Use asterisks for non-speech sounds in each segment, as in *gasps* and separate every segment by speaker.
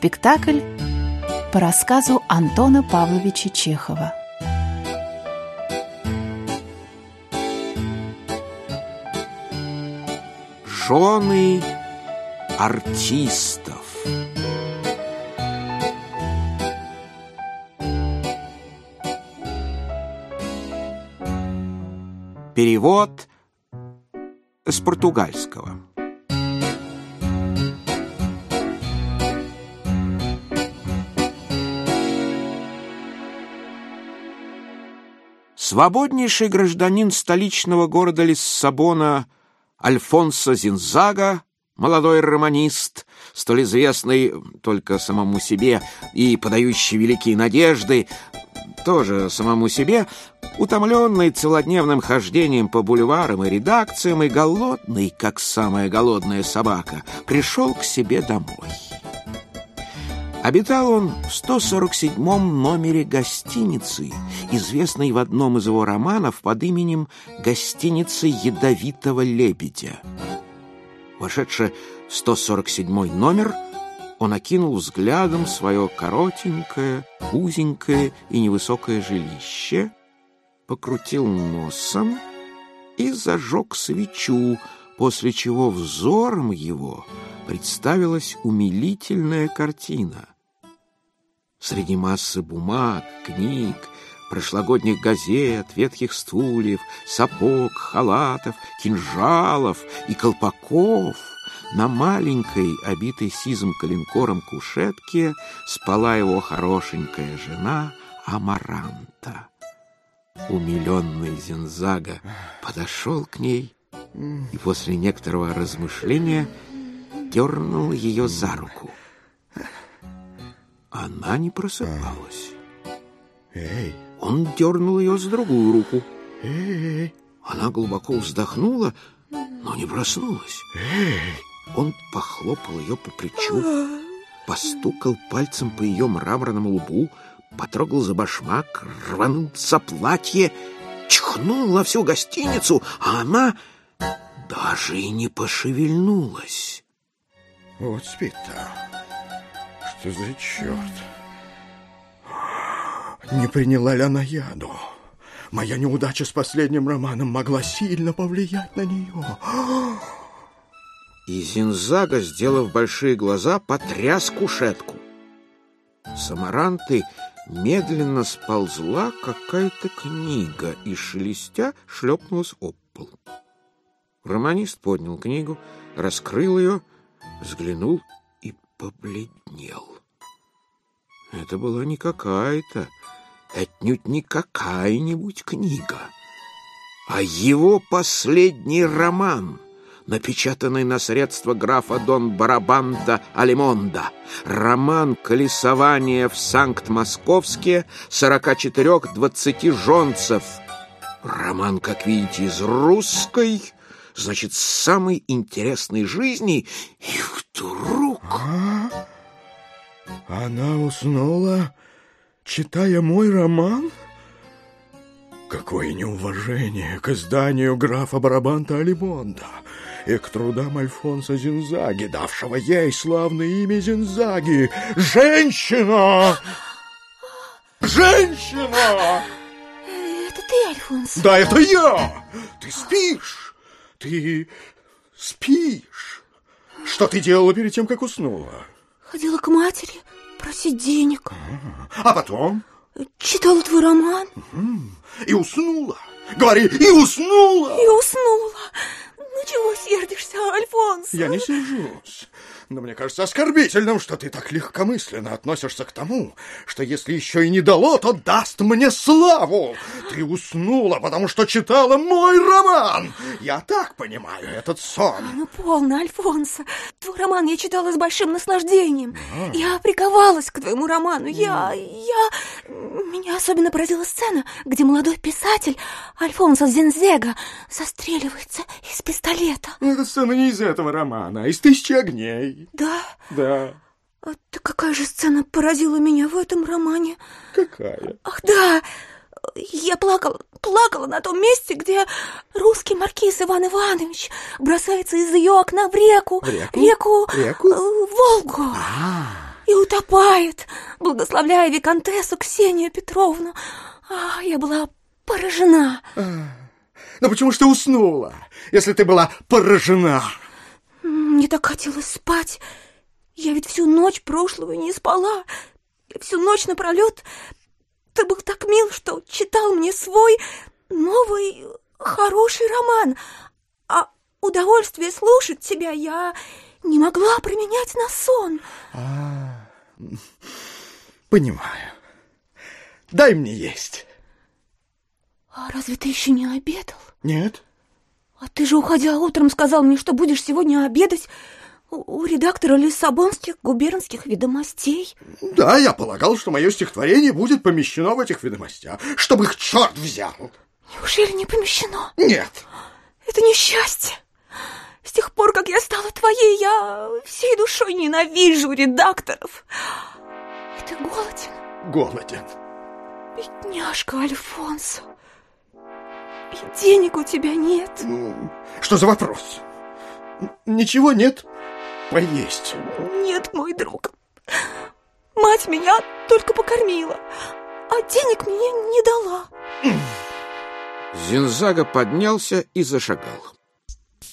Speaker 1: Спектакль по рассказу Антона Павловича Чехова.
Speaker 2: Жены артистов. Перевод с португальского. Свободнейший гражданин столичного города Лиссабона Альфонсо Зинзага, молодой романист, столь известный только самому себе и подающий великие надежды, тоже самому себе, утомленный целодневным хождением по бульварам и редакциям и голодный, как самая голодная собака, пришел к себе домой. Обитал он в 147-м номере гостиницы, известной в одном из его романов под именем «Гостиница ядовитого лебедя». Вошедший в 147-й номер, он окинул взглядом свое коротенькое, узенькое и невысокое жилище, покрутил носом и зажег свечу, после чего взором его представилась умилительная картина. Среди массы бумаг, книг, прошлогодних газет, ветхих стульев, сапог, халатов, кинжалов и колпаков на маленькой, обитой сизым коленкором кушетке спала его хорошенькая жена Амаранта. Умиленный Зензага подошел к ней и после некоторого размышления дернул ее за руку. Она не просыпалась.
Speaker 3: Эй,
Speaker 2: Он дернул ее за другую руку.
Speaker 3: эй,
Speaker 2: Она глубоко вздохнула, но не проснулась.
Speaker 3: эй.
Speaker 2: Он похлопал ее по плечу, постукал пальцем по ее мраморному лбу, потрогал за башмак, рванул за платье, чихнул на всю гостиницу, а она даже и не пошевельнулась.
Speaker 3: Вот спит-то. Что за черт? Не приняла ли она яду? Моя неудача с последним романом могла сильно повлиять на нее.
Speaker 2: И Зинзага, сделав большие глаза, потряс кушетку. С Амаранты медленно сползла какая-то книга и, шелестя, шлепнулась об пол. Романист поднял книгу, раскрыл ее, взглянул и побледнел. Это была не какая-то, отнюдь не какая-нибудь книга, а его последний роман — напечатанный на средства графа Дон Барабанта Алимонда. Роман «Колесование в Санкт-Московске» 44-20 жонцев. Роман, как видите, из русской, значит, самой интересной жизни. И вдруг...
Speaker 3: А? Она уснула, читая мой роман? Какое неуважение к изданию графа Барабанта Алимонда и к трудам Альфонса Зинзаги, давшего ей славное имя Зинзаги. Женщина! Женщина!
Speaker 4: Это ты, Альфонс?
Speaker 3: Да, это я! Ты спишь? Ты спишь? Что ты делала перед тем, как уснула?
Speaker 4: Ходила к матери просить денег.
Speaker 3: А потом?
Speaker 4: Читала твой роман.
Speaker 3: И уснула. Говори, и уснула!
Speaker 4: И уснула. Ну чего сердишься, Альфонс?
Speaker 3: Я не сержусь. Но мне кажется оскорбительным, что ты так легкомысленно относишься к тому, что если еще и не дало, то даст мне славу. Ты уснула, потому что читала мой роман. Я так понимаю этот сон.
Speaker 4: Ну, полно, Альфонсо. Твой роман я читала с большим наслаждением. Я приковалась к твоему роману. Я... я... Меня особенно поразила сцена, где молодой писатель Альфонсо Зензега застреливается из пистолета.
Speaker 3: Эта сцена не из этого романа, а из «Тысячи огней».
Speaker 4: Да?
Speaker 3: Да.
Speaker 4: А ты какая же сцена поразила меня в этом романе?
Speaker 3: Какая?
Speaker 4: Ах, да! Я плакала, плакала на том месте, где русский маркиз Иван Иванович бросается из ее окна в реку.
Speaker 3: В реку?
Speaker 4: Реку...
Speaker 3: Реку?
Speaker 4: э, Волгу.
Speaker 3: А,
Speaker 4: и утопает, благословляя виконтессу Ксению Петровну. А, я была поражена.
Speaker 5: Но почему ж ты уснула, если ты была поражена?
Speaker 4: Мне так хотелось спать. Я ведь всю ночь прошлую не спала. Я всю ночь напролет. Ты был так мил, что читал мне свой новый хороший роман. А удовольствие слушать тебя я не могла променять на сон.
Speaker 5: А, понимаю. Дай мне есть.
Speaker 4: А разве ты еще не обедал?
Speaker 5: Нет.
Speaker 4: А ты же, уходя утром, сказал мне, что будешь сегодня обедать у, у редактора Лиссабонских губернских ведомостей.
Speaker 5: Да, я полагал, что мое стихотворение будет помещено в этих ведомостях, чтобы их черт взял.
Speaker 4: Неужели не помещено?
Speaker 5: Нет.
Speaker 4: Это несчастье. С тех пор, как я стала твоей, я всей душой ненавижу редакторов. И ты голоден?
Speaker 5: Голоден.
Speaker 4: Бедняжка Альфонсо. И денег у тебя нет.
Speaker 5: Ну, что за вопрос? Ничего нет? Поесть?
Speaker 4: Нет, мой друг. Мать меня только покормила, а денег мне не дала.
Speaker 2: Зинзага поднялся и зашагал.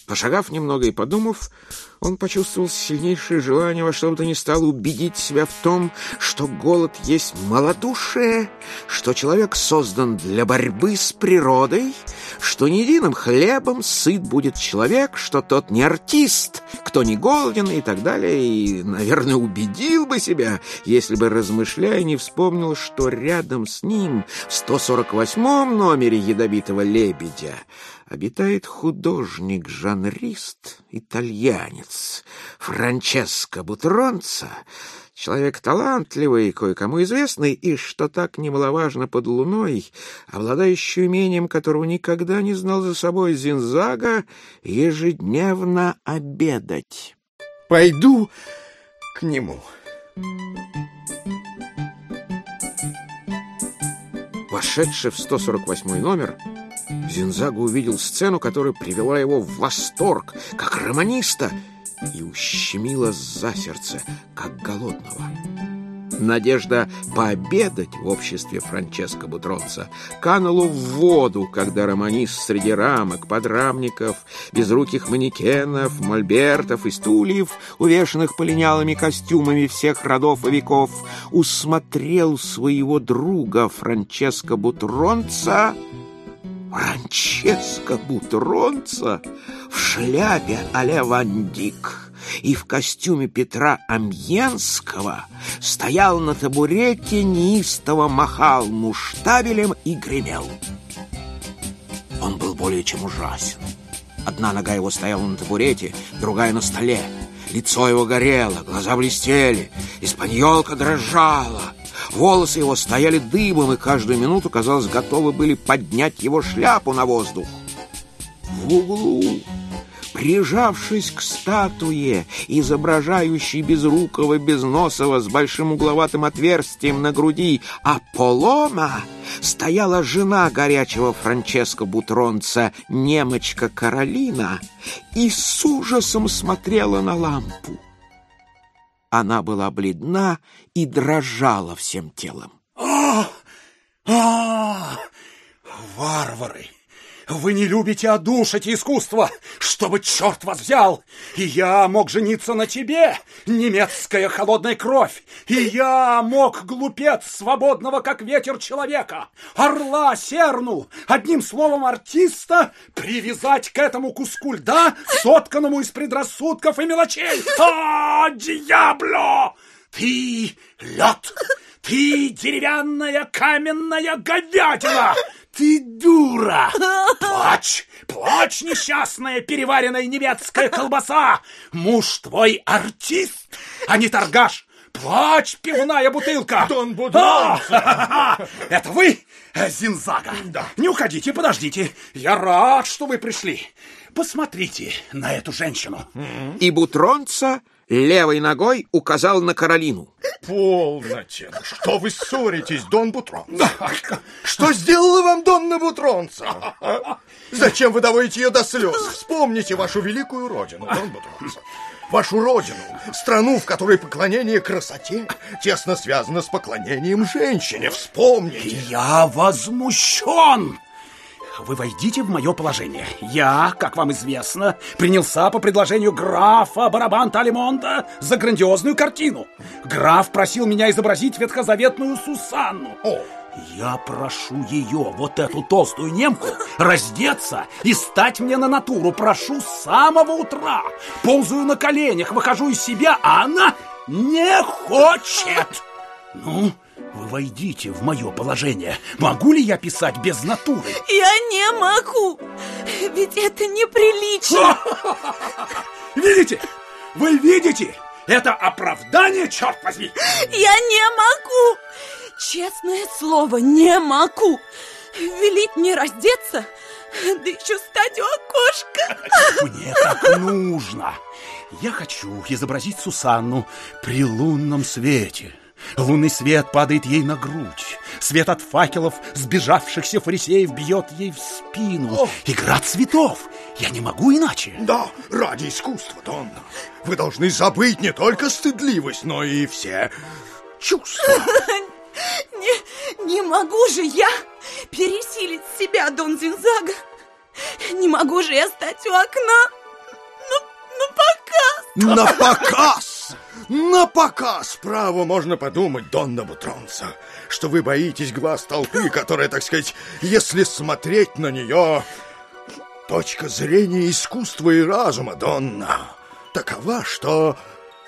Speaker 2: Пошагав немного и подумав, он почувствовал сильнейшее желание во что бы то ни стало убедить себя в том, что голод есть малодушие, что человек создан для борьбы с природой, что не единым хлебом сыт будет человек, что тот не артист, кто не голоден и так далее, и, наверное, убедил бы себя, если бы, размышляя, не вспомнил, что рядом с ним в 148-м номере «Ядовитого лебедя» обитает художник-жанрист, итальянец Франческо Бутронца, человек талантливый, кое-кому известный, и, что так немаловажно под луной, обладающий умением, которого никогда не знал за собой Зинзага, ежедневно обедать.
Speaker 5: Пойду к нему.
Speaker 2: Вошедший в 148 номер, Зинзага увидел сцену, которая привела его в восторг, как романиста, и ущемила за сердце, как голодного. Надежда пообедать в обществе Франческо Бутронца канула в воду, когда романист среди рамок, подрамников, безруких манекенов, мольбертов и стульев, увешанных полинялыми костюмами всех родов и веков, усмотрел своего друга Франческо Бутронца Франческо Бутронца в шляпе а-ля и в костюме Петра Амьенского стоял на табурете, неистово махал муштабелем и гремел. Он был более чем ужасен. Одна нога его стояла на табурете, другая на столе. Лицо его горело, глаза блестели, испаньолка дрожала. Волосы его стояли дыбом, и каждую минуту, казалось, готовы были поднять его шляпу на воздух. В углу, прижавшись к статуе, изображающей безрукого, безносого, с большим угловатым отверстием на груди, Аполлона, стояла жена горячего Франческо Бутронца, немочка Каролина, и с ужасом смотрела на лампу. Она была бледна и дрожала всем телом.
Speaker 5: А, а, варвары! Вы не любите одушать искусство, чтобы черт вас взял. И я мог жениться на тебе, немецкая холодная кровь. И я мог, глупец, свободного, как ветер человека, орла, серну, одним словом артиста, привязать к этому куску льда, сотканному из предрассудков и мелочей. А, дьябло! Ты лед! Ты деревянная каменная говядина! Ты дура! Плачь! Плачь, несчастная переваренная немецкая колбаса! Муж твой артист, а не торгаш! Плачь, пивная бутылка!
Speaker 3: Дон Будон! *laughs*
Speaker 5: Это вы, Зинзага?
Speaker 3: Да.
Speaker 5: Не уходите, подождите. Я рад, что вы пришли. Посмотрите на эту женщину.
Speaker 2: И Бутронца левой ногой указал на Каролину.
Speaker 3: Полноте! Что вы ссоритесь, Дон Бутрон?
Speaker 5: Что
Speaker 3: сделала вам Донна Бутронца? Зачем вы доводите ее до слез? Вспомните вашу великую родину, Дон Бутронца. вашу родину, страну, в которой поклонение красоте тесно связано с поклонением женщине. Вспомните.
Speaker 5: Я возмущен! Вы войдите в мое положение. Я, как вам известно, принялся по предложению графа Барабанта Алимонта за грандиозную картину. Граф просил меня изобразить ветхозаветную Сусанну.
Speaker 3: О.
Speaker 5: Я прошу ее, вот эту толстую немку, раздеться и стать мне на натуру. Прошу с самого утра. Ползаю на коленях, выхожу из себя, а она не хочет. Ну, вы войдите в мое положение. Могу ли я писать без натуры?
Speaker 6: Я не могу, ведь это неприлично.
Speaker 5: Видите? Вы видите? Это оправдание, черт возьми!
Speaker 6: Я не могу! Честное слово, не могу! Велить мне раздеться, да еще стать у окошка!
Speaker 5: Мне так нужно! Я хочу изобразить Сусанну при лунном свете. Лунный свет падает ей на грудь. Свет от факелов сбежавшихся фарисеев бьет ей в спину.
Speaker 3: О!
Speaker 5: Игра цветов. Я не могу иначе.
Speaker 3: Да, ради искусства, Донна. Вы должны забыть не только стыдливость, но и все чувства. *laughs*
Speaker 6: Не, не могу же я пересилить себя, Дон Зинзага. Не могу же я стать у окна. Ну, ну пока.
Speaker 3: На показ! На показ! Право можно подумать, Донна Бутронца, что вы боитесь глаз толпы, которая, так сказать, если смотреть на нее... Точка зрения искусства и разума, Донна, такова, что...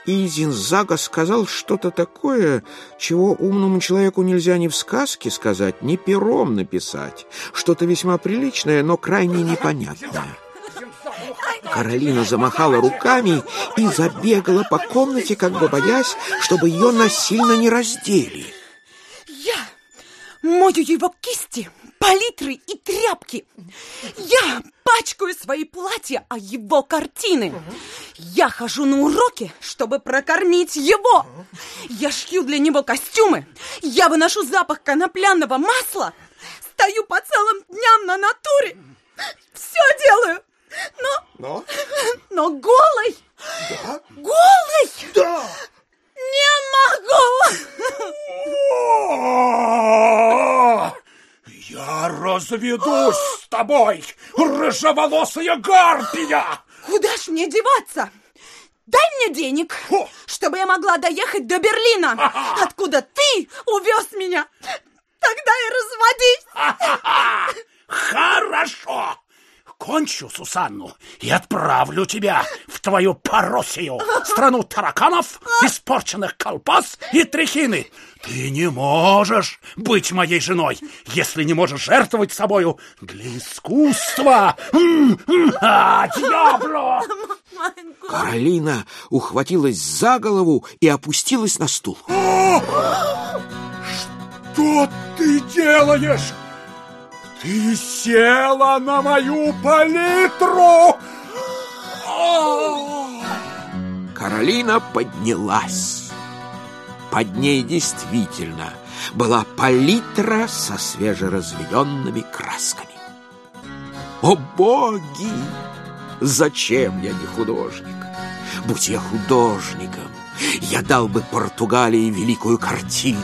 Speaker 2: И Зинзага сказал что-то такое, чего умному человеку нельзя ни в сказке сказать, ни пером написать. Что-то весьма приличное, но крайне непонятное. Каролина замахала руками и забегала по комнате, как бы боясь, чтобы ее насильно не раздели.
Speaker 6: Я мою его кисти, палитры и тряпки. Я пачкаю свои платья, а его картины. Я хожу на уроки, чтобы прокормить его. Я шью для него костюмы. Я выношу запах конопляного масла. Стою по целым дням на натуре. Все делаю. Но,
Speaker 3: Но?
Speaker 6: но голой,
Speaker 3: Да?
Speaker 6: голой
Speaker 3: Да!
Speaker 6: не могу.
Speaker 5: Я разведусь с тобой, рыжеволосая гарпия!
Speaker 6: Куда ж мне деваться? Дай мне денег,
Speaker 5: О!
Speaker 6: чтобы я могла доехать до Берлина, откуда ты увез меня. Тогда и разводись.
Speaker 5: Хорошо! Кончу Сусанну и отправлю тебя в твою Паросию, страну тараканов, испорченных колбас и тряхины. Ты не можешь быть моей женой, если не можешь жертвовать собою для искусства. А, дьяволо!
Speaker 2: Каролина ухватилась за голову и опустилась на стул.
Speaker 5: Что ты делаешь? Ты села на мою палитру! А!
Speaker 2: Каролина поднялась. Под ней действительно была палитра со свежеразведенными красками. О боги! Зачем я не художник? Будь я художником, я дал бы Португалии великую картину.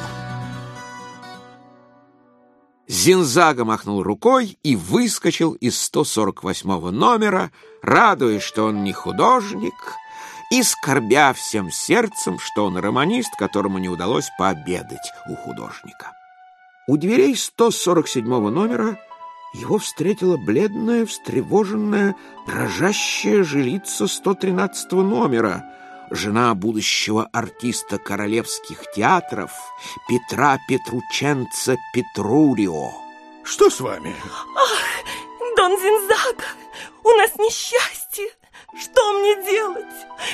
Speaker 2: Зинзага махнул рукой и выскочил из 148 номера, радуясь, что он не художник, и скорбя всем сердцем, что он романист, которому не удалось пообедать у художника. У дверей 147 номера его встретила бледная, встревоженная, дрожащая жилица 113 номера, жена будущего артиста королевских театров Петра Петрученца Петрурио.
Speaker 3: Что с вами?
Speaker 6: Дон Зинзага, у нас несчастье. Что мне делать?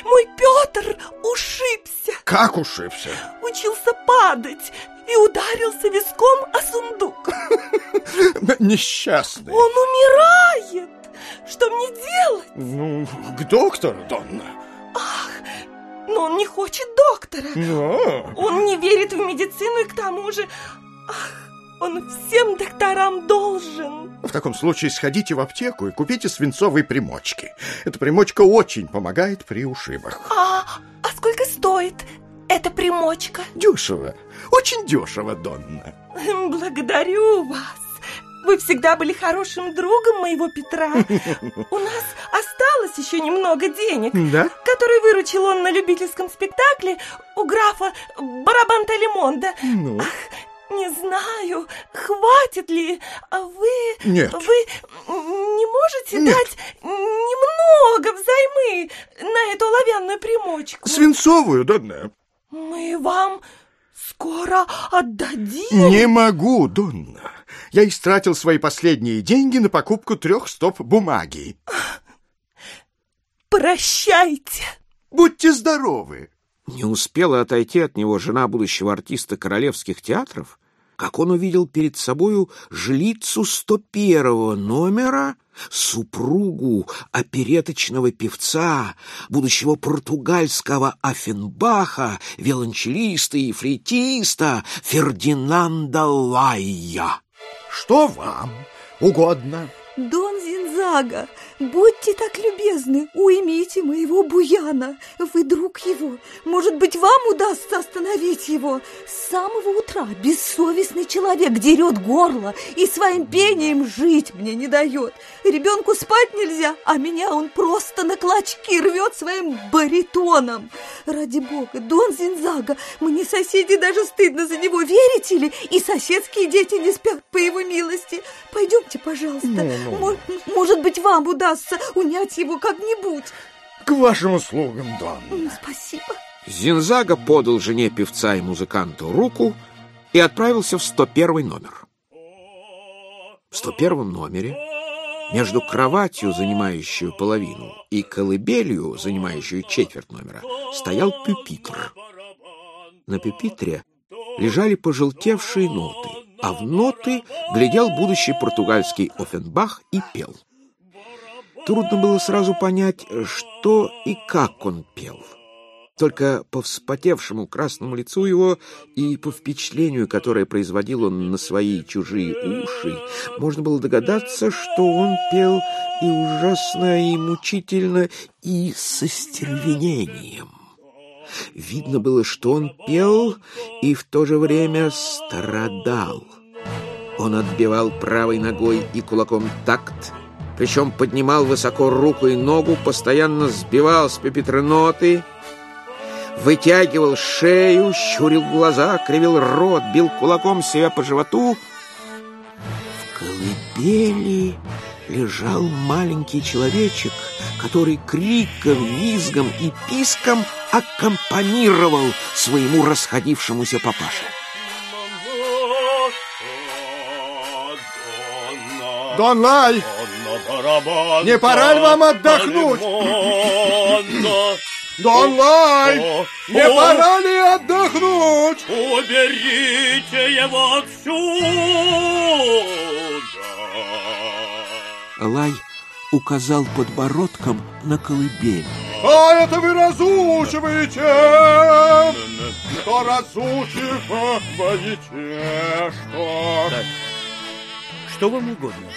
Speaker 6: Мой Петр ушибся,
Speaker 3: Как ушибся?
Speaker 6: учился падать и ударился виском о сундук. *laughs*
Speaker 3: Несчастный.
Speaker 6: Он умирает. Что мне делать?
Speaker 3: Ну, к доктору, Донна.
Speaker 6: Но он не хочет доктора.
Speaker 3: Но...
Speaker 6: Он не верит в медицину и к тому же... Ах,
Speaker 4: Он всем докторам должен.
Speaker 3: В таком случае сходите в аптеку и купите свинцовые примочки. Эта примочка очень помогает при ушибах.
Speaker 4: А, а сколько стоит эта примочка?
Speaker 3: Дешево, очень дешево, Донна.
Speaker 4: Благодарю вас. Вы всегда были хорошим другом моего Петра. У нас осталось еще немного денег,
Speaker 3: Да?
Speaker 4: которые выручил он на любительском спектакле у графа Барабанта Лимонда.
Speaker 3: Ну?
Speaker 4: Ах, не знаю, хватит ли, а вы...
Speaker 3: Нет.
Speaker 4: Вы не можете
Speaker 3: Нет.
Speaker 4: дать немного взаймы на эту оловянную примочку?
Speaker 3: Свинцовую, Донна?
Speaker 4: Мы вам скоро отдадим.
Speaker 3: Не могу, Донна. Я истратил свои последние деньги на покупку трех стоп бумаги.
Speaker 4: Прощайте.
Speaker 3: Будьте здоровы.
Speaker 2: Не успела отойти от него жена будущего артиста королевских театров, как он увидел перед собою жлицу 101 номера, супругу опереточного певца, будущего португальского Афенбаха, виолончелиста и флейтиста Фердинанда Лайя.
Speaker 3: Что вам угодно?
Speaker 7: Дон Зинзага, будьте так любезны, уймите моего буяна. Вы друг его. Может быть, вам удастся остановить его. С самого утра бессовестный человек дерет горло и своим пением жить мне не дает. Ребенку спать нельзя, а меня он просто на клочки рвет своим баритоном. Ради бога, Дон Зинзага, мне соседи даже стыдно за него, верите ли? И соседские дети не спят по его милости. Пойдемте, пожалуйста. Мо- Может быть, вам удастся унять его как-нибудь.
Speaker 3: К вашим услугам, Донна.
Speaker 7: Спасибо.
Speaker 2: Зинзага подал жене певца и музыканту руку и отправился в 101 номер. В 101 номере между кроватью, занимающую половину, и колыбелью, занимающую четверть номера, стоял пюпитр. На пюпитре лежали пожелтевшие ноты, а в ноты глядел будущий португальский Офенбах и пел. Трудно было сразу понять, что и как он пел. Только по вспотевшему красному лицу его и по впечатлению, которое производил он на свои чужие уши, можно было догадаться, что он пел и ужасно, и мучительно, и со стервенением. Видно было, что он пел и в то же время страдал. Он отбивал правой ногой и кулаком такт, причем поднимал высоко руку и ногу, постоянно сбивал с пепитры ноты, вытягивал шею, щурил глаза, кривил рот, бил кулаком себя по животу. В колыбели лежал маленький человечек, который криком, визгом и писком аккомпанировал своему расходившемуся папаше.
Speaker 3: Дон Лай, не пора ли вам отдохнуть? Дон Лай, не пора ли отдохнуть?
Speaker 5: Уберите его отсюда!
Speaker 2: Лай указал подбородком на колыбель.
Speaker 3: А это вы разучиваете! Что разучив, боите, что...
Speaker 8: Что вам угодно?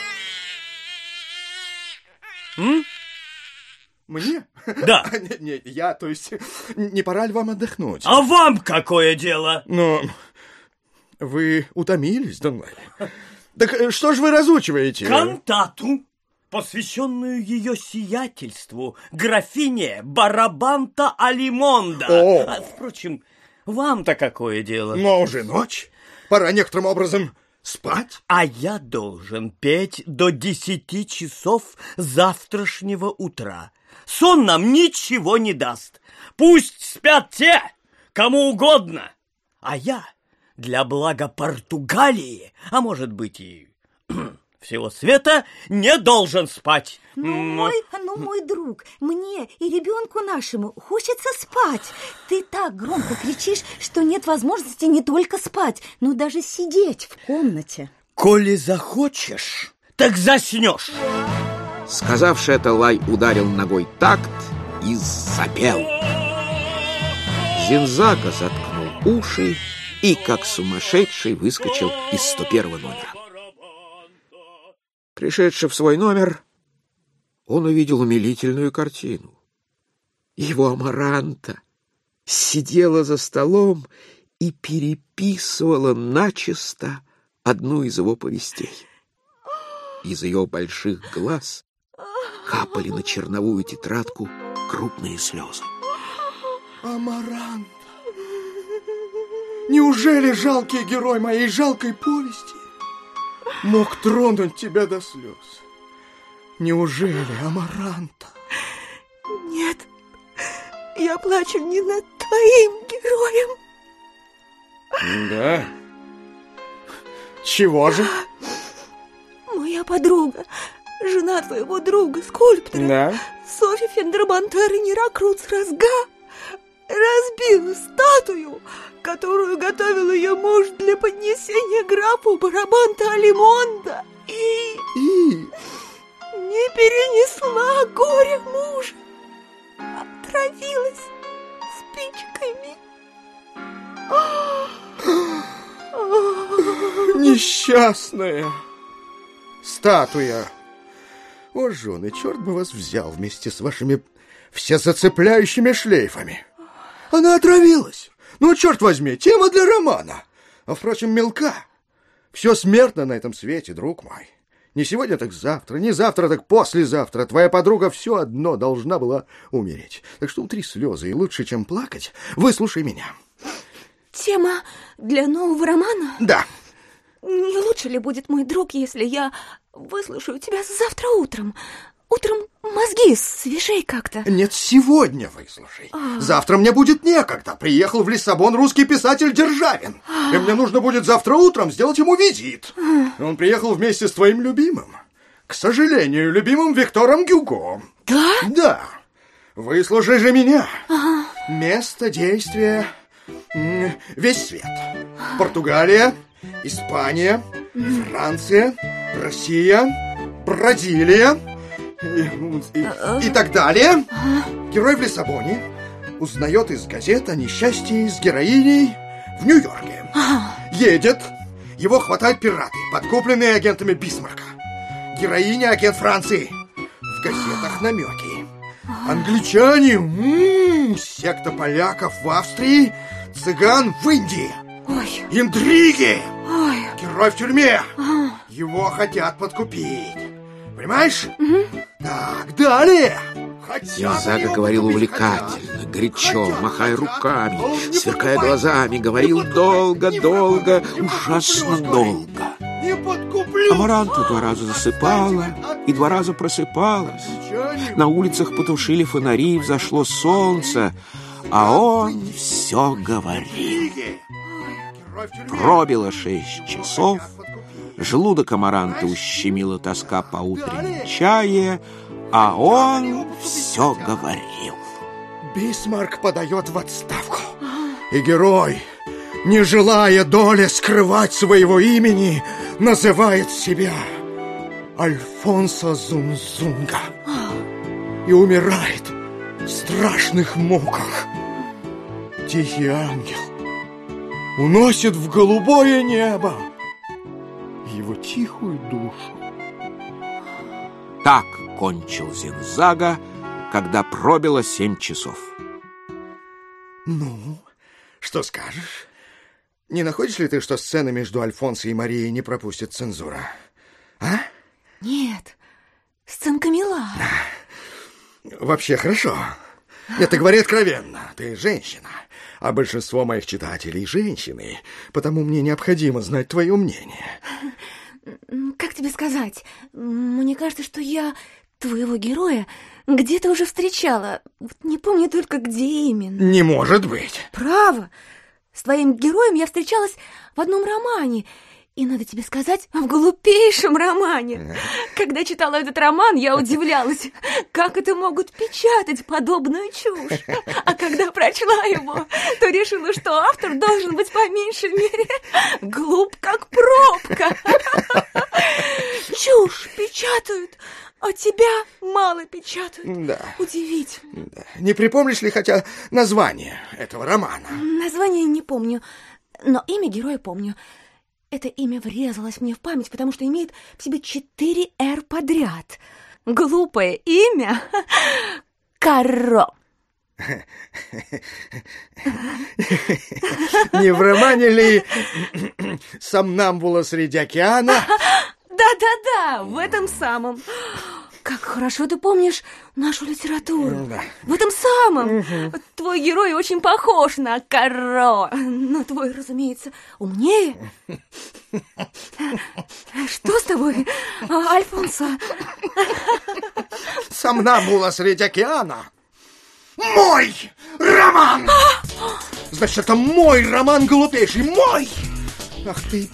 Speaker 3: Мне?
Speaker 8: Да. *laughs*
Speaker 3: Не, не, я, то есть, не пора ли вам отдохнуть?
Speaker 8: А вам какое дело?
Speaker 3: Но вы утомились, Дон Лай? Так э, что ж вы разучиваете?
Speaker 8: Кантату, посвященную ее сиятельству, графине Барабанта Алимонда.
Speaker 3: О.
Speaker 8: А, впрочем, вам-то какое дело?
Speaker 3: Но уже ночь. Пора некоторым образом спать.
Speaker 8: А я должен петь до десяти часов завтрашнего утра. Сон нам ничего не даст. Пусть спят те, кому угодно. А я для блага Португалии, а может быть и всего света, не должен спать.
Speaker 7: Ну, мой, ну, мой друг, мне и ребенку нашему хочется спать. Ты так громко кричишь, что нет возможности не только спать, но даже сидеть в комнате.
Speaker 8: Коли захочешь, так заснешь.
Speaker 2: Сказавши это, Лай ударил ногой такт и запел. Зинзага заткнул уши и, как сумасшедший, выскочил из 101 номера. Пришедший в свой номер, он увидел умилительную картину. Его амаранта сидела за столом и переписывала начисто одну из его повестей. Из ее больших глаз капали на черновую тетрадку крупные слезы.
Speaker 3: Амаранта, неужели жалкий герой моей жалкой повести мог тронуть тебя до слез? Неужели, Амаранта?
Speaker 4: Нет, я плачу не над твоим героем.
Speaker 3: Да? Чего же?
Speaker 4: Моя подруга, жена твоего друга, скульптора,
Speaker 3: Да?
Speaker 4: Софья Фендербантера Неракрутс Разга, разбила статую, которую готовил ее муж для поднесения графу Барабанта Алимонда и
Speaker 3: И...
Speaker 4: не перенесла горе мужа, отравилась спичками. *gasps*
Speaker 3: Несчастная статуя. О, жены, черт бы вас взял вместе с вашими всезацепляющими шлейфами. Она отравилась. Ну, черт возьми, тема для романа. А, впрочем, мелка. Все смертно на этом свете, друг мой. Не сегодня, так завтра, не завтра, так послезавтра. Твоя подруга все одно должна была умереть. Так что утри слезы, и лучше, чем плакать, выслушай меня.
Speaker 4: Тема для нового романа?
Speaker 3: Да,
Speaker 4: Не лучше ли будет, мой друг, если я выслушаю тебя завтра утром? Утром мозги свежей как-то.
Speaker 3: Нет, сегодня выслушай. Завтра мне будет некогда. Приехал в Лиссабон русский писатель Державин. И мне нужно будет завтра утром сделать ему визит. Он приехал вместе с твоим любимым. К сожалению, любимым Виктором Гюго.
Speaker 4: Да?
Speaker 3: Да. Выслушай же меня. Место действия... Весь свет. Португалия, Испания, Франция, Россия, Бразилия и, так далее. Герой в Лиссабоне узнает из газет о несчастье с героиней в Нью-Йорке. Едет, его хватают пираты, подкупленные агентами Бисмарка. Героиня агент Франции. В газетах намеки. Англичане, м, секта поляков в Австрии, цыган в Индии.
Speaker 4: Ой,
Speaker 3: Интриги!
Speaker 4: ой.
Speaker 3: Герой в тюрьме. Его хотят подкупить. Понимаешь? Так, далее.
Speaker 2: Зинзага
Speaker 3: его
Speaker 2: говорил увлекательно, горячо, махая руками, сверкая глазами, говорил долго-долго, ужасно долго. Амаранту два раза засыпала и два раза просыпалась. На улицах потушили фонари, взошло солнце, а он все говорил. Пробило шесть часов. Желудок Амаранта ущемила тоска по утреннем чае, а он все говорил.
Speaker 3: Бисмарк подает в отставку. И герой, не желая доли скрывать своего имени, называет себя Альфонсо Зунзунга. И умирает в страшных муках. Тихий ангел уносит в голубое небо его тихую душу.
Speaker 2: Так кончил Зинзага, когда пробило семь часов.
Speaker 3: Ну, что скажешь? Не находишь ли ты, что сцены между Альфонсо и Марией не пропустит цензура? А?
Speaker 4: Нет, сценка мила.
Speaker 3: Вообще хорошо. Нет, ты говори откровенно. Ты женщина. А большинство моих читателей женщины. Потому мне необходимо знать твое мнение.
Speaker 4: Как тебе сказать? Мне кажется, что я твоего героя где-то уже встречала. Не помню только, где именно.
Speaker 3: Не может быть.
Speaker 4: Право. С твоим героем я встречалась в одном романе. И, надо тебе сказать, в глупейшем романе. Когда читала этот роман, я *laughs* удивлялась, как это могут печатать подобную чушь. А когда прочла его, то решила, что автор должен быть по меньшей мере глуп, как пробка. *laughs* Чушь печатают, а тебя мало печатают.
Speaker 3: Да.
Speaker 4: Удивительно.
Speaker 3: да. Не припомнишь ли хотя название этого романа?
Speaker 4: Название не помню. Но имя героя помню. Это имя врезалось мне в память, потому что имеет в себе четыре «Р» подряд. Глупое имя — Карро. *laughs*
Speaker 3: Не в романе ли «Сомнамбула среди океана»? *laughs*
Speaker 4: Да-да-да, в этом самом. Как хорошо ты помнишь нашу литературу.
Speaker 3: Да.
Speaker 4: В этом самом. Твой герой очень похож на Каро. Но твой, разумеется, умнее. Что с тобой, а, Альфонсо?
Speaker 3: «Сомнамбула среди океана». Мой роман! Значит, это мой роман глупейший, мой! Ах ты,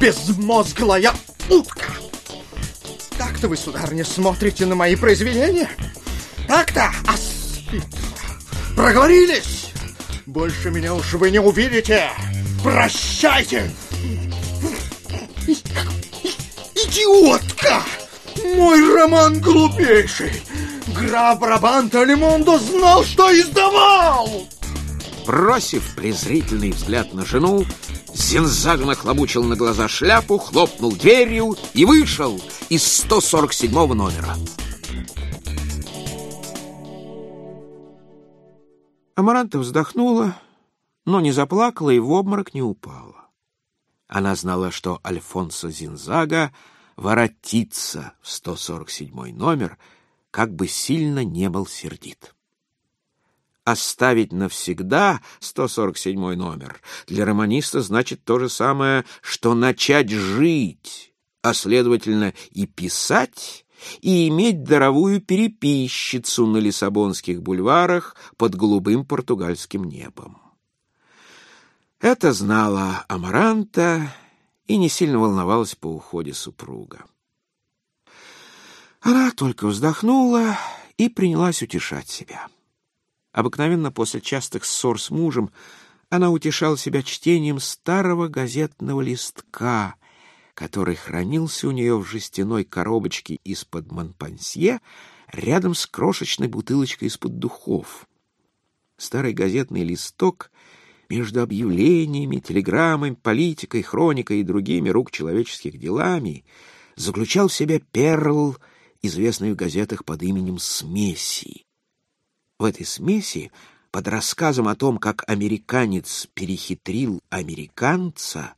Speaker 3: безмозглая утка! Так-то вы, сударыня, смотрите на мои произведения? Так-то? Аспид. Проговорились? Больше меня уж вы не увидите! Прощайте! Идиотка! Мой роман глупейший! Граф Брабанта Лимондо знал, что издавал!
Speaker 2: Бросив презрительный взгляд на жену, Зинзаг нахлобучил на глаза шляпу, хлопнул дверью и вышел из 147 номера. Амаранта вздохнула, но не заплакала и в обморок не упала. Она знала, что Альфонсо Зинзага воротится в 147 номер, как бы сильно не был сердит. Оставить навсегда 147 номер для романиста значит то же самое, что начать жить, а следовательно и писать, и иметь даровую переписчицу на лиссабонских бульварах под голубым португальским небом. Это знала Амаранта и не сильно волновалась по уходе супруга. Она только вздохнула и принялась утешать себя. Обыкновенно после частых ссор с мужем она утешала себя чтением старого газетного листка, который хранился у нее в жестяной коробочке из-под Монпансье рядом с крошечной бутылочкой из-под духов. Старый газетный листок между объявлениями, телеграммами, политикой, хроникой и другими рук человеческих делами заключал в себе перл, известный в газетах под именем «Смеси». В этой смеси, под рассказом о том, как американец перехитрил американца,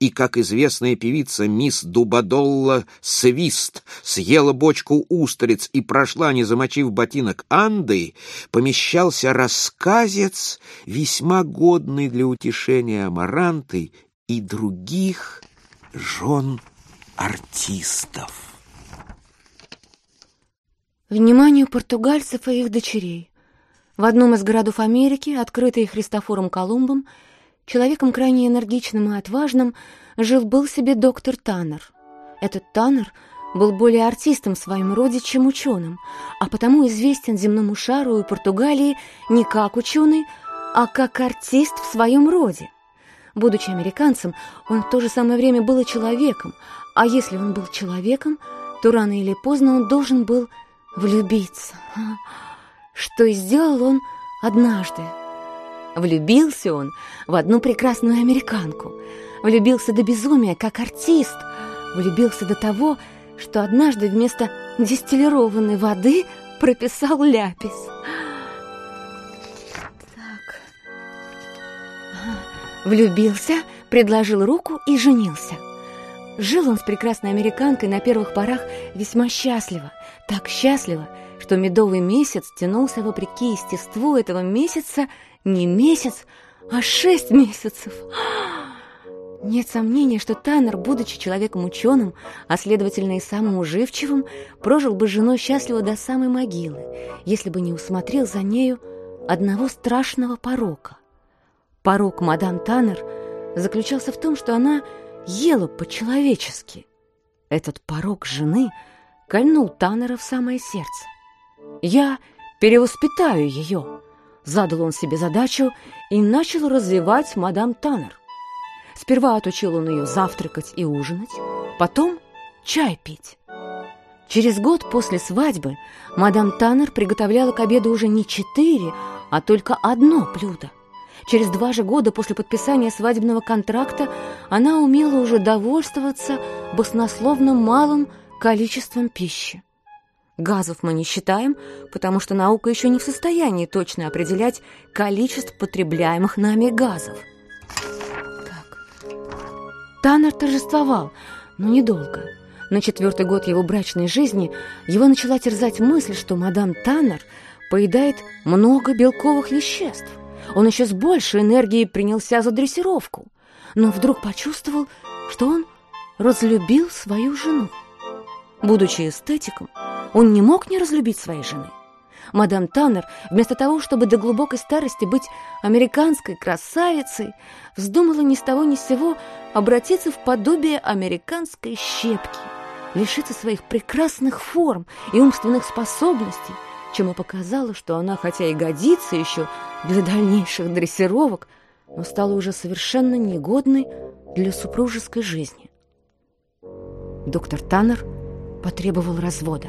Speaker 2: и как известная певица мисс Дубадолла Свист съела бочку устриц и прошла, не замочив ботинок Анды, помещался рассказец, весьма годный для утешения Амаранты и других жен артистов.
Speaker 4: Вниманию португальцев и их дочерей. В одном из городов Америки, открытый Христофором Колумбом, человеком крайне энергичным и отважным, жил-был себе доктор Таннер. Этот Таннер был более артистом в своем роде, чем ученым, а потому известен земному шару и Португалии не как ученый, а как артист в своем роде. Будучи американцем, он в то же самое время был и человеком, а если он был человеком, то рано или поздно он должен был влюбиться. Что и сделал он однажды. Влюбился он в одну прекрасную американку. Влюбился до безумия, как артист. Влюбился до того, что однажды вместо дистиллированной воды прописал ляпис. Так. Влюбился, предложил руку и женился. Жил он с прекрасной американкой на первых порах весьма счастливо. Так счастливо, что медовый месяц тянулся вопреки естеству этого месяца не месяц, а шесть месяцев. Нет сомнения, что Таннер, будучи человеком ученым, а следовательно и самым уживчивым, прожил бы с женой счастливо до самой могилы, если бы не усмотрел за нею одного страшного порока. Порок мадам Таннер заключался в том, что она ела по-человечески. Этот порок жены кольнул Таннера в самое сердце. «Я перевоспитаю ее», — задал он себе задачу и начал развивать мадам Таннер. Сперва отучил он ее завтракать и ужинать, потом чай пить. Через год после свадьбы мадам Таннер приготовляла к обеду уже не четыре, а только одно блюдо. Через два же года после подписания свадебного контракта она умела уже довольствоваться баснословно малым количеством пищи. Газов мы не считаем, потому что наука еще не в состоянии точно определять количество потребляемых нами газов. Так. Таннер торжествовал, но недолго. На четвертый год его брачной жизни его начала терзать мысль, что мадам Таннер поедает много белковых веществ. Он еще с большей энергией принялся за дрессировку, но вдруг почувствовал, что он разлюбил свою жену. Будучи эстетиком, он не мог не разлюбить своей жены. Мадам Таннер, вместо того, чтобы до глубокой старости быть американской красавицей, вздумала ни с того ни с сего обратиться в подобие американской щепки, лишиться своих прекрасных форм и умственных способностей, чем и показала, что она, хотя и годится еще для дальнейших дрессировок, но стала уже совершенно негодной для супружеской жизни. Доктор Таннер потребовал развода.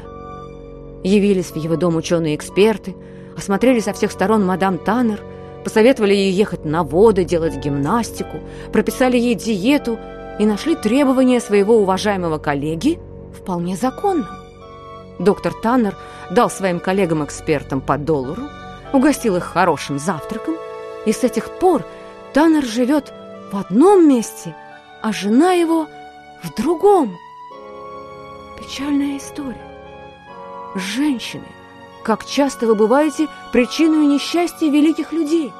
Speaker 4: Явились в его дом ученые-эксперты, осмотрели со всех сторон мадам Таннер, посоветовали ей ехать на воды, делать гимнастику, прописали ей диету и нашли требования своего уважаемого коллеги вполне законным. Доктор Таннер дал своим коллегам-экспертам по доллару, угостил их хорошим завтраком, и с этих пор Таннер живет в одном месте, а жена его в другом. Печальная история. Женщины, как часто вы бываете причиной несчастья великих людей.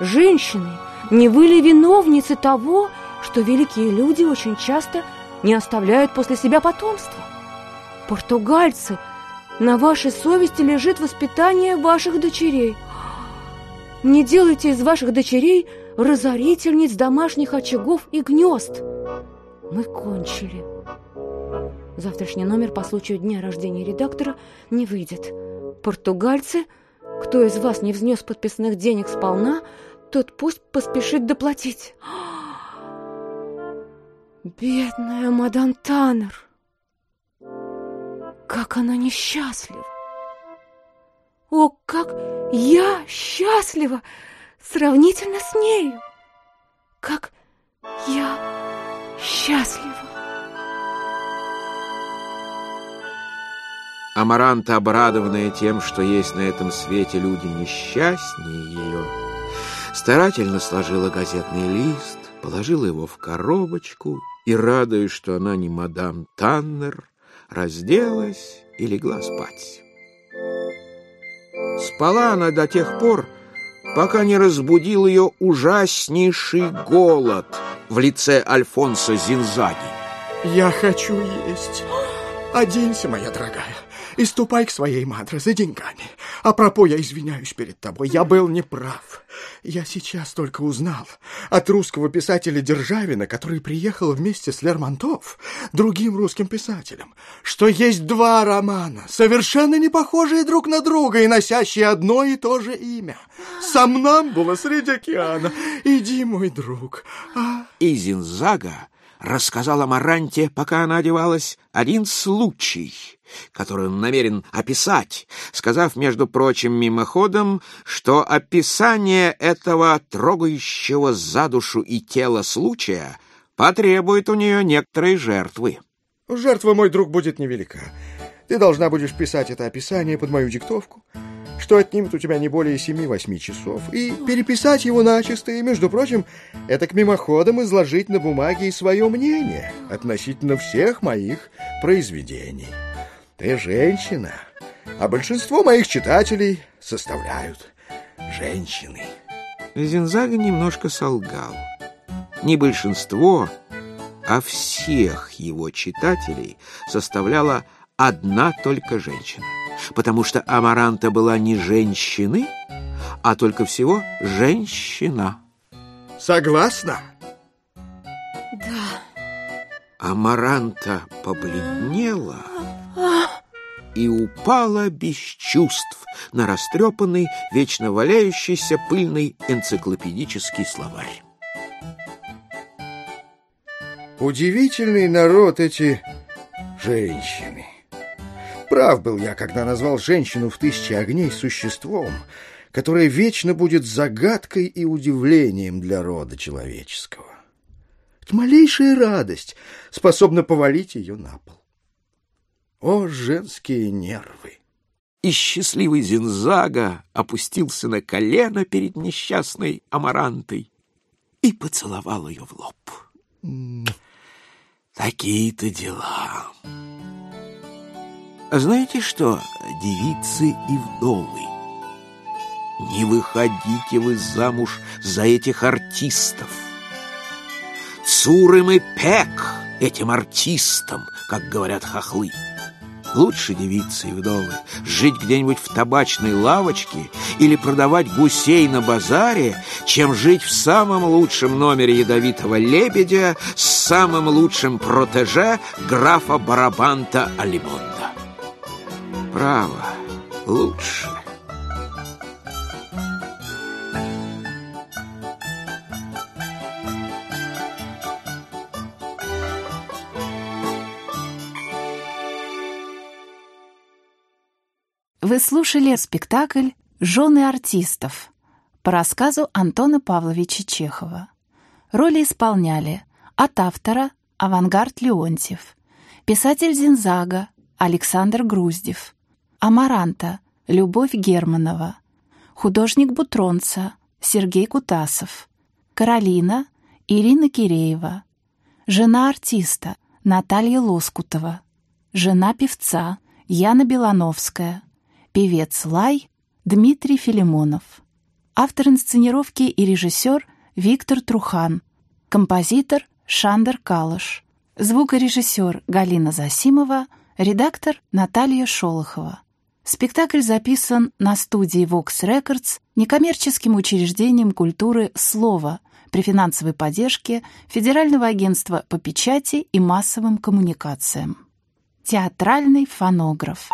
Speaker 4: Женщины, не вы ли виновницы того, что великие люди очень часто не оставляют после себя потомства? Португальцы, на вашей совести лежит воспитание ваших дочерей. Не делайте из ваших дочерей разорительниц домашних очагов и гнезд. Мы кончили. Завтрашний номер по случаю дня рождения редактора не выйдет. Португальцы, кто из вас не взнес подписных денег сполна, тот пусть поспешит доплатить. *gasps* Бедная мадам Таннер! Как она несчастлива! О, как я счастлива сравнительно с нею! Как я счастлива!
Speaker 2: Амаранта, обрадованная тем, что есть на этом свете люди несчастнее ее, старательно сложила газетный лист, положила его в коробочку и, радуясь, что она не мадам Таннер, разделась и легла спать. Спала она до тех пор, пока не разбудил ее ужаснейший голод в лице Альфонса Зинзаги.
Speaker 3: Я хочу есть. Оденься, моя дорогая и ступай к своей мадре за деньгами. А пропо я извиняюсь перед тобой, я был неправ. Я сейчас только узнал от русского писателя Державина, который приехал вместе с Лермонтов, другим русским писателем, что есть два романа, совершенно не похожие друг на друга и носящие одно и то же имя. Сомнамбула среди океана. Иди, мой друг. А...
Speaker 2: И Зинзага рассказал Амаранте, пока она одевалась, один случай, который он намерен описать, сказав, между прочим, мимоходом, что описание этого трогающего за душу и тело случая потребует у нее некоторой жертвы.
Speaker 3: Жертва, мой друг, будет невелика. Ты должна будешь писать это описание под мою диктовку, что отнимет у тебя не более семи-восьми часов, и переписать его начисто, и, между прочим, это к мимоходам изложить на бумаге и свое мнение относительно всех моих произведений. Ты женщина, а большинство моих читателей составляют женщины.
Speaker 2: Зинзага немножко солгал. Не большинство, а всех его читателей составляла одна только женщина потому что Амаранта была не женщины, а только всего женщина.
Speaker 3: Согласна?
Speaker 4: Да.
Speaker 2: Амаранта побледнела и упала без чувств на растрепанный, вечно валяющийся пыльный энциклопедический словарь.
Speaker 3: Удивительный народ эти женщины. Прав был я, когда назвал женщину в тысячи огней существом, которая вечно будет загадкой и удивлением для рода человеческого. Малейшая радость способна повалить ее на пол. О, женские нервы!
Speaker 2: И счастливый Зинзага опустился на колено перед несчастной Амарантой и поцеловал ее в лоб. Такие-то дела. А знаете что, девицы и вдовы? Не выходите вы замуж за этих артистов. Цурым и пек этим артистам, как говорят хохлы. Лучше девицы и вдовы жить где-нибудь в табачной лавочке или продавать гусей на базаре, чем жить в самом лучшем номере ядовитого лебедя с самым лучшим протеже графа Барабанта Алимонда. Право, лучше.
Speaker 1: Вы слушали спектакль «Жены артистов» по рассказу Антона Павловича Чехова. Роли исполняли от автора Авангард Леонтьев, писатель Зинзага Александр Груздев, Амаранта Любовь Германова, художник Бутронца Сергей Кутасов, Каролина Ирина Киреева, жена артиста Наталья Лоскутова, жена певца Яна Белановская, певец Лай Дмитрий Филимонов, автор инсценировки и режиссер Виктор Трухан, композитор Шандер Калыш, звукорежиссер Галина Засимова, редактор Наталья Шолохова. Спектакль записан на студии Vox Records некоммерческим учреждением культуры «Слово» при финансовой поддержке Федерального агентства по печати и массовым коммуникациям. Театральный фонограф.